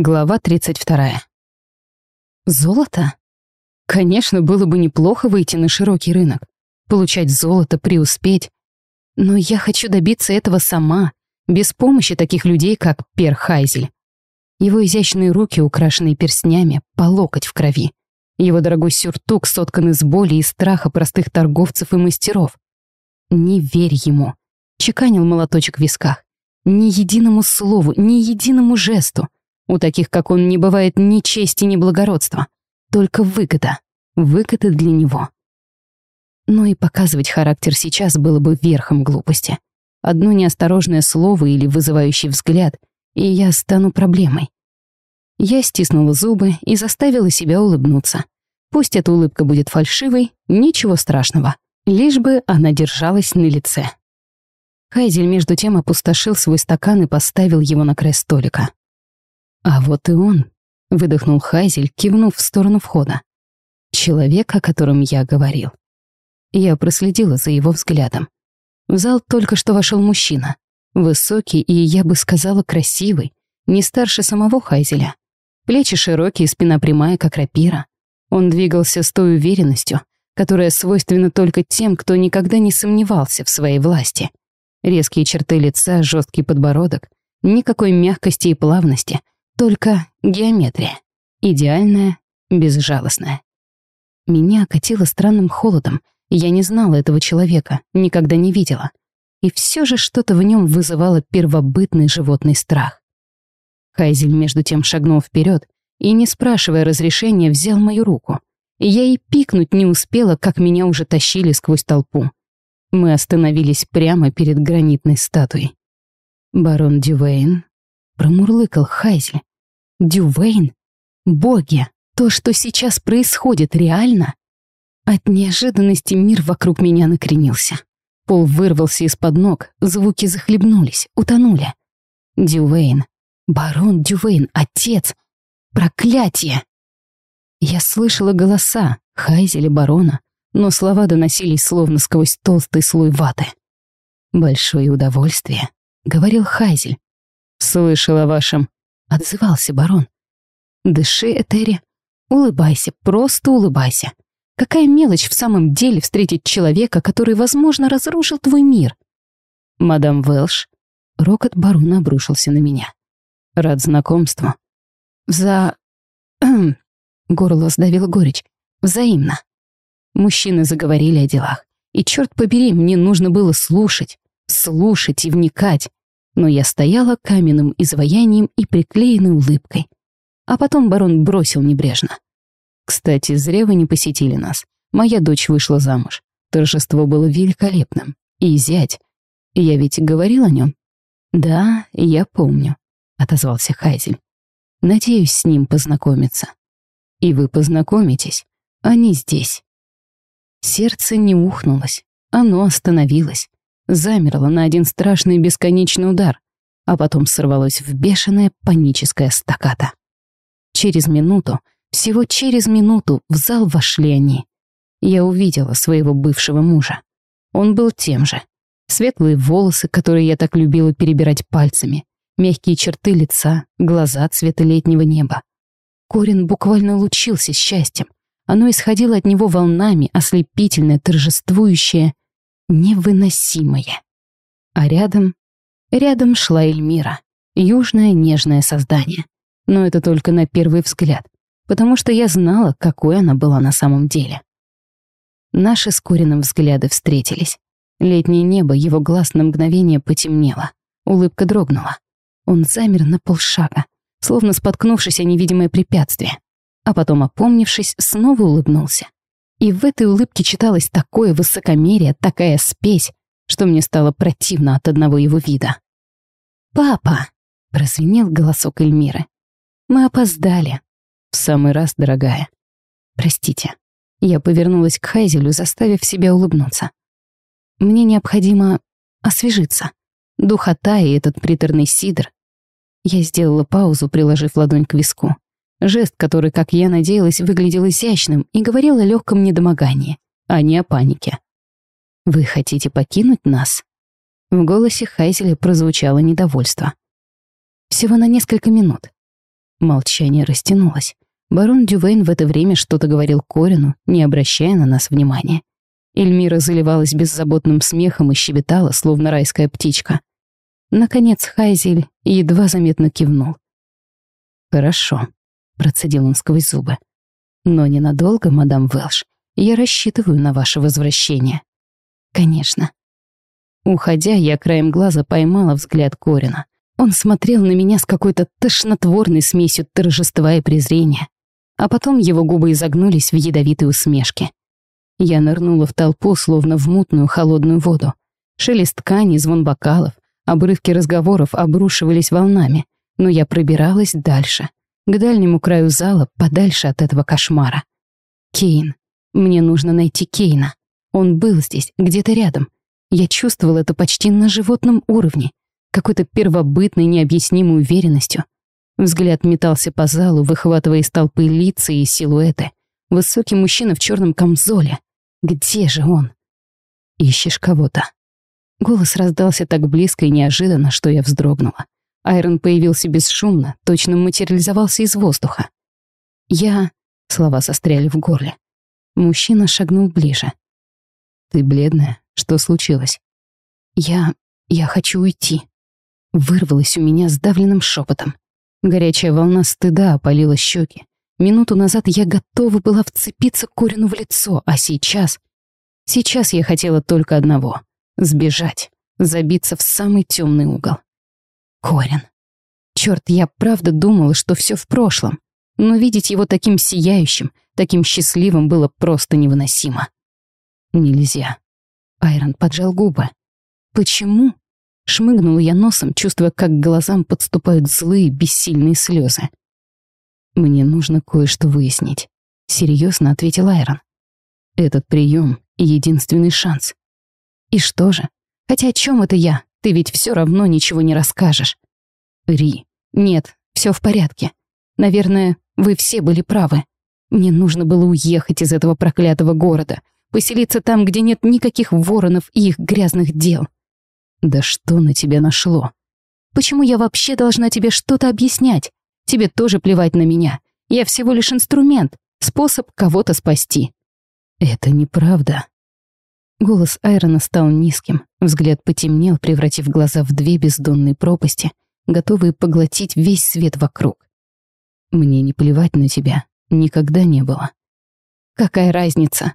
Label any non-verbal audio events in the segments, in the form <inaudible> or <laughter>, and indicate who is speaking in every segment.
Speaker 1: Глава 32. Золото? Конечно, было бы неплохо выйти на широкий рынок, получать золото, преуспеть. Но я хочу добиться этого сама, без помощи таких людей, как Пер Хайзель. Его изящные руки, украшенные перстнями, по локоть в крови. Его дорогой сюртук соткан из боли и страха простых торговцев и мастеров. Не верь ему. Чеканил молоточек в висках. Ни единому слову, ни единому жесту. У таких, как он, не бывает ни чести, ни благородства. Только выгода. Выгода для него. Но и показывать характер сейчас было бы верхом глупости. Одно неосторожное слово или вызывающий взгляд, и я стану проблемой. Я стиснула зубы и заставила себя улыбнуться. Пусть эта улыбка будет фальшивой, ничего страшного. Лишь бы она держалась на лице. Хайзель между тем опустошил свой стакан и поставил его на край столика. «А вот и он», — выдохнул Хайзель, кивнув в сторону входа. «Человек, о котором я говорил». Я проследила за его взглядом. В зал только что вошел мужчина. Высокий и, я бы сказала, красивый. Не старше самого Хайзеля. Плечи широкие, спина прямая, как рапира. Он двигался с той уверенностью, которая свойственна только тем, кто никогда не сомневался в своей власти. Резкие черты лица, жесткий подбородок, никакой мягкости и плавности, только геометрия. Идеальная, безжалостная. Меня окатило странным холодом, я не знала этого человека, никогда не видела. И все же что-то в нем вызывало первобытный животный страх. Хайзель между тем шагнул вперед и, не спрашивая разрешения, взял мою руку. Я и пикнуть не успела, как меня уже тащили сквозь толпу. Мы остановились прямо перед гранитной статуей. Барон Дювейн промурлыкал Хайзель. Дювейн? Боги! То, что сейчас происходит, реально? От неожиданности мир вокруг меня накренился. Пол вырвался из-под ног, звуки захлебнулись, утонули. Дювейн. Барон Дювейн, отец. Проклятие! Я слышала голоса Хайзеля барона, но слова доносились словно сквозь толстый слой ваты. «Большое удовольствие», — говорил Хайзель. «Слышал о вашем...» — отзывался барон. «Дыши, Этери. Улыбайся, просто улыбайся. Какая мелочь в самом деле встретить человека, который, возможно, разрушил твой мир?» «Мадам Велш...» Рокот барона обрушился на меня. «Рад знакомству». «За...» <clears throat> Горло сдавило горечь. «Взаимно». Мужчины заговорили о делах. И, черт побери, мне нужно было слушать, слушать и вникать. Но я стояла каменным изваянием и приклеенной улыбкой. А потом барон бросил небрежно. «Кстати, зря вы не посетили нас. Моя дочь вышла замуж. Торжество было великолепным. И зять. Я ведь говорил о нем?» «Да, я помню», — отозвался Хайзель. «Надеюсь с ним познакомиться». «И вы познакомитесь. Они здесь». Сердце не ухнулось, оно остановилось, замерло на один страшный бесконечный удар, а потом сорвалось в бешеное паническое стаката. Через минуту, всего через минуту в зал вошли они. Я увидела своего бывшего мужа. Он был тем же. Светлые волосы, которые я так любила перебирать пальцами, мягкие черты лица, глаза цвета летнего неба. Корин буквально лучился счастьем, оно исходило от него волнами, ослепительное, торжествующее, невыносимое. А рядом... Рядом шла Эльмира, южное нежное создание. Но это только на первый взгляд, потому что я знала, какой она была на самом деле. Наши с Корином взгляды встретились. Летнее небо его глаз на мгновение потемнело. Улыбка дрогнула. Он замер на полшага, словно споткнувшись о невидимое препятствие а потом, опомнившись, снова улыбнулся. И в этой улыбке читалось такое высокомерие, такая спесь, что мне стало противно от одного его вида. «Папа!» — прозвенел голосок Эльмиры. «Мы опоздали». «В самый раз, дорогая». «Простите». Я повернулась к Хайзелю, заставив себя улыбнуться. «Мне необходимо освежиться. Духота и этот приторный сидр». Я сделала паузу, приложив ладонь к виску. Жест, который, как я надеялась, выглядел изящным и говорил о легком недомогании, а не о панике. «Вы хотите покинуть нас?» В голосе Хайзеля прозвучало недовольство. «Всего на несколько минут». Молчание растянулось. Барон Дювейн в это время что-то говорил Корину, не обращая на нас внимания. Эльмира заливалась беззаботным смехом и щебетала, словно райская птичка. Наконец Хайзель едва заметно кивнул. «Хорошо», — процедил он сквозь зубы. «Но ненадолго, мадам Велш. Я рассчитываю на ваше возвращение». «Конечно». Уходя, я краем глаза поймала взгляд Корина. Он смотрел на меня с какой-то тошнотворной смесью торжества и презрения. А потом его губы изогнулись в ядовитой усмешке. Я нырнула в толпу, словно в мутную холодную воду. Шелест ткани, звон бокалов, обрывки разговоров обрушивались волнами, но я пробиралась дальше, к дальнему краю зала, подальше от этого кошмара. Кейн. Мне нужно найти Кейна. Он был здесь, где-то рядом. Я чувствовала это почти на животном уровне, какой-то первобытной необъяснимой уверенностью. Взгляд метался по залу, выхватывая из толпы лица и силуэты. Высокий мужчина в черном камзоле. Где же он? Ищешь кого-то. Голос раздался так близко и неожиданно, что я вздрогнула. Айрон появился бесшумно, точно материализовался из воздуха. «Я...» — слова застряли в горле. Мужчина шагнул ближе. «Ты бледная. Что случилось?» «Я... я хочу уйти», Вырвалось у меня сдавленным шепотом. Горячая волна стыда опалила щеки. Минуту назад я готова была вцепиться Корину в лицо, а сейчас... Сейчас я хотела только одного — сбежать, забиться в самый темный угол. Корин. Черт, я правда думала, что все в прошлом, но видеть его таким сияющим, таким счастливым было просто невыносимо. Нельзя. Айрон поджал губы. Почему? Шмыгнула я носом, чувствуя, как к глазам подступают злые, бессильные слезы. «Мне нужно кое-что выяснить», — серьезно ответил Айрон. «Этот прием — единственный шанс». «И что же? Хотя о чем это я? Ты ведь все равно ничего не расскажешь». «Ри». «Нет, все в порядке. Наверное, вы все были правы. Мне нужно было уехать из этого проклятого города, поселиться там, где нет никаких воронов и их грязных дел». Да что на тебя нашло? Почему я вообще должна тебе что-то объяснять? Тебе тоже плевать на меня. Я всего лишь инструмент, способ кого-то спасти. Это неправда. Голос Айрона стал низким, взгляд потемнел, превратив глаза в две бездонные пропасти, готовые поглотить весь свет вокруг. Мне не плевать на тебя, никогда не было. Какая разница?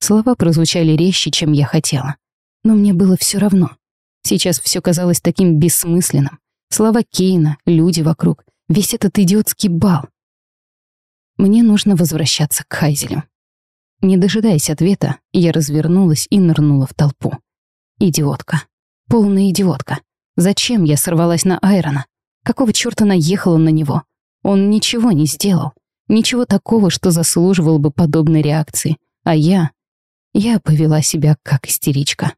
Speaker 1: Слова прозвучали резче, чем я хотела. Но мне было все равно. Сейчас все казалось таким бессмысленным. Слова Кейна, люди вокруг, весь этот идиотский бал. Мне нужно возвращаться к Хайзелю. Не дожидаясь ответа, я развернулась и нырнула в толпу. Идиотка. Полная идиотка. Зачем я сорвалась на Айрона? Какого чёрта наехала на него? Он ничего не сделал. Ничего такого, что заслуживало бы подобной реакции. А я... Я повела себя как истеричка.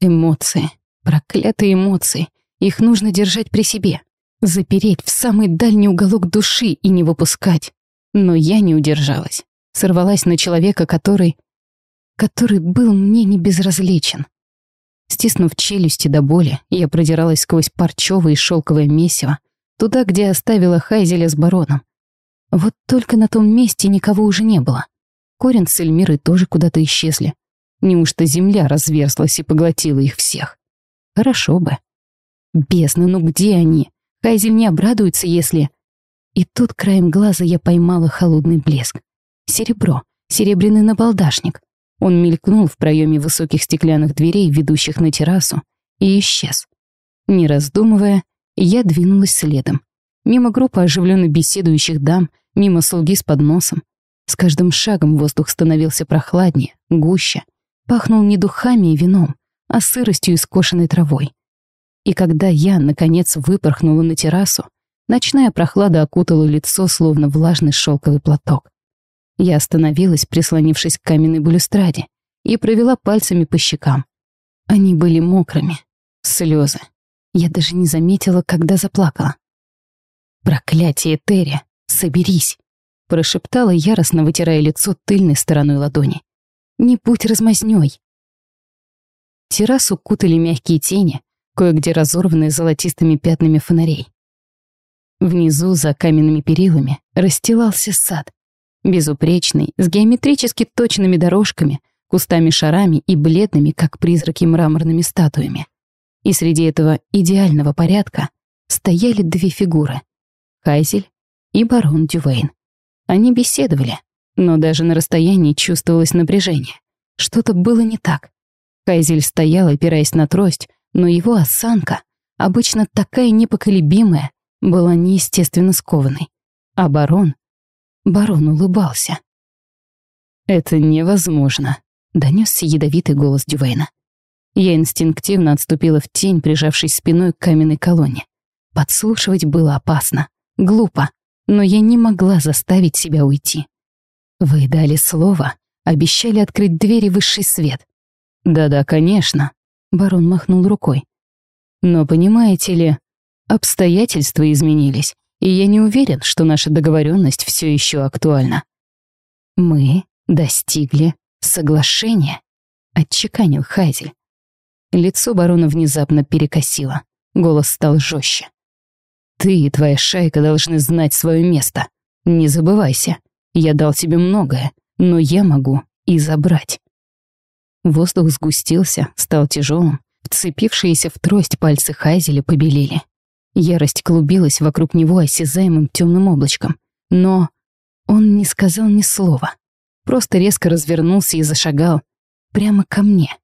Speaker 1: Эмоции. Проклятые эмоции. Их нужно держать при себе. Запереть в самый дальний уголок души и не выпускать. Но я не удержалась. Сорвалась на человека, который... который был мне не безразличен. Стиснув челюсти до боли, я продиралась сквозь парчевое и шелковое месиво, туда, где оставила Хайзеля с бароном. Вот только на том месте никого уже не было. Корин с Эльмирой тоже куда-то исчезли. Неужто земля разверзлась и поглотила их всех? Хорошо бы. Бездна, ну где они? Хайзель не обрадуется, если... И тут краем глаза я поймала холодный блеск. Серебро, серебряный набалдашник. Он мелькнул в проеме высоких стеклянных дверей, ведущих на террасу, и исчез. Не раздумывая, я двинулась следом. Мимо группы оживленно беседующих дам, мимо слуги с подносом. С каждым шагом воздух становился прохладнее, гуще, пахнул не духами и вином, а сыростью и скошенной травой. И когда я, наконец, выпорхнула на террасу, ночная прохлада окутала лицо, словно влажный шелковый платок. Я остановилась, прислонившись к каменной балюстраде, и провела пальцами по щекам. Они были мокрыми. Слезы. Я даже не заметила, когда заплакала. «Проклятие, Терри! Соберись!» прошептала, яростно вытирая лицо тыльной стороной ладони. «Не будь размазнёй!» Террасу кутали мягкие тени, кое-где разорванные золотистыми пятнами фонарей. Внизу, за каменными перилами, расстилался сад. Безупречный, с геометрически точными дорожками, кустами-шарами и бледными, как призраки, мраморными статуями. И среди этого идеального порядка стояли две фигуры — Хайзель и барон Дювейн. Они беседовали, но даже на расстоянии чувствовалось напряжение. Что-то было не так. Хайзель стоял, опираясь на трость, но его осанка, обычно такая непоколебимая, была неестественно скованной. А барон... Барон улыбался. «Это невозможно», — донесся ядовитый голос Дювейна. Я инстинктивно отступила в тень, прижавшись спиной к каменной колонне. Подслушивать было опасно, глупо, но я не могла заставить себя уйти. Вы дали слово, обещали открыть двери высший свет. Да-да, конечно, барон махнул рукой. Но понимаете ли, обстоятельства изменились, и я не уверен, что наша договоренность все еще актуальна. Мы достигли соглашения, отчеканил Хайзель. Лицо барона внезапно перекосило. Голос стал жестче. «Ты и твоя шайка должны знать свое место. Не забывайся. Я дал тебе многое, но я могу и забрать». Воздух сгустился, стал тяжелым. Вцепившиеся в трость пальцы Хайзеля побелели. Ярость клубилась вокруг него осязаемым темным облачком. Но он не сказал ни слова. Просто резко развернулся и зашагал прямо ко мне.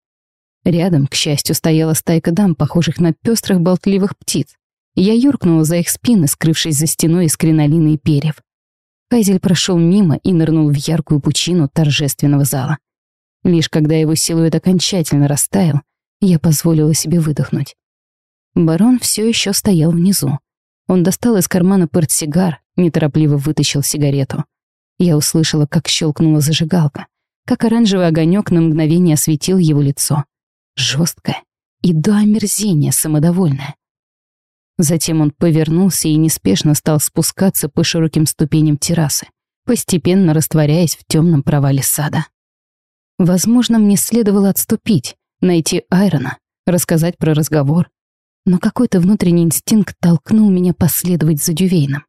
Speaker 1: Рядом, к счастью, стояла стайка дам, похожих на пестрых болтливых птиц. Я юркнула за их спины, скрывшись за стеной из кринолина и перьев. Кайзель прошел мимо и нырнул в яркую пучину торжественного зала. Лишь когда его силуэт окончательно растаял, я позволила себе выдохнуть. Барон все еще стоял внизу. Он достал из кармана портсигар, неторопливо вытащил сигарету. Я услышала, как щелкнула зажигалка, как оранжевый огонек на мгновение осветил его лицо жесткая и до омерзения самодовольная. Затем он повернулся и неспешно стал спускаться по широким ступеням террасы, постепенно растворяясь в темном провале сада. Возможно, мне следовало отступить, найти Айрона, рассказать про разговор, но какой-то внутренний инстинкт толкнул меня последовать за Дювейном.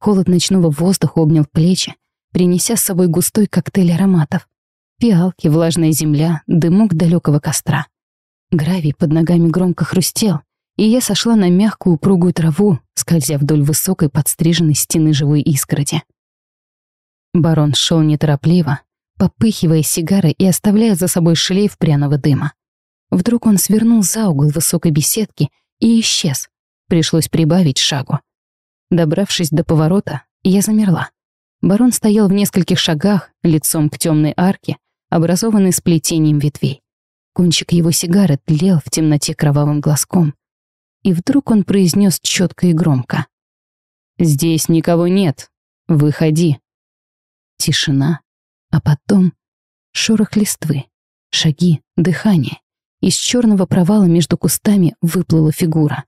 Speaker 1: Холод ночного воздуха обнял плечи, принеся с собой густой коктейль ароматов. Пиалки, влажная земля, дымок далекого костра. Гравий под ногами громко хрустел, и я сошла на мягкую упругую траву, скользя вдоль высокой подстриженной стены живой искроти. Барон шел неторопливо, попыхивая сигарой и оставляя за собой шлейф пряного дыма. Вдруг он свернул за угол высокой беседки и исчез. Пришлось прибавить шагу. Добравшись до поворота, я замерла. Барон стоял в нескольких шагах, лицом к темной арке, образованный сплетением ветвей. Кончик его сигары тлел в темноте кровавым глазком. И вдруг он произнес четко и громко. «Здесь никого нет. Выходи». Тишина, а потом шорох листвы, шаги, дыхание. Из черного провала между кустами выплыла фигура.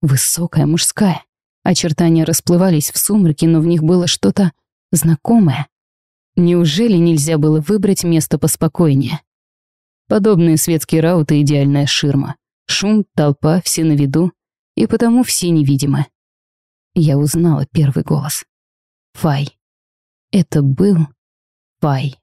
Speaker 1: Высокая, мужская. Очертания расплывались в сумраке, но в них было что-то знакомое. Неужели нельзя было выбрать место поспокойнее? Подобные светские рауты — идеальная ширма. Шум, толпа, все на виду, и потому все невидимы. Я узнала первый голос. Фай. Это был Фай.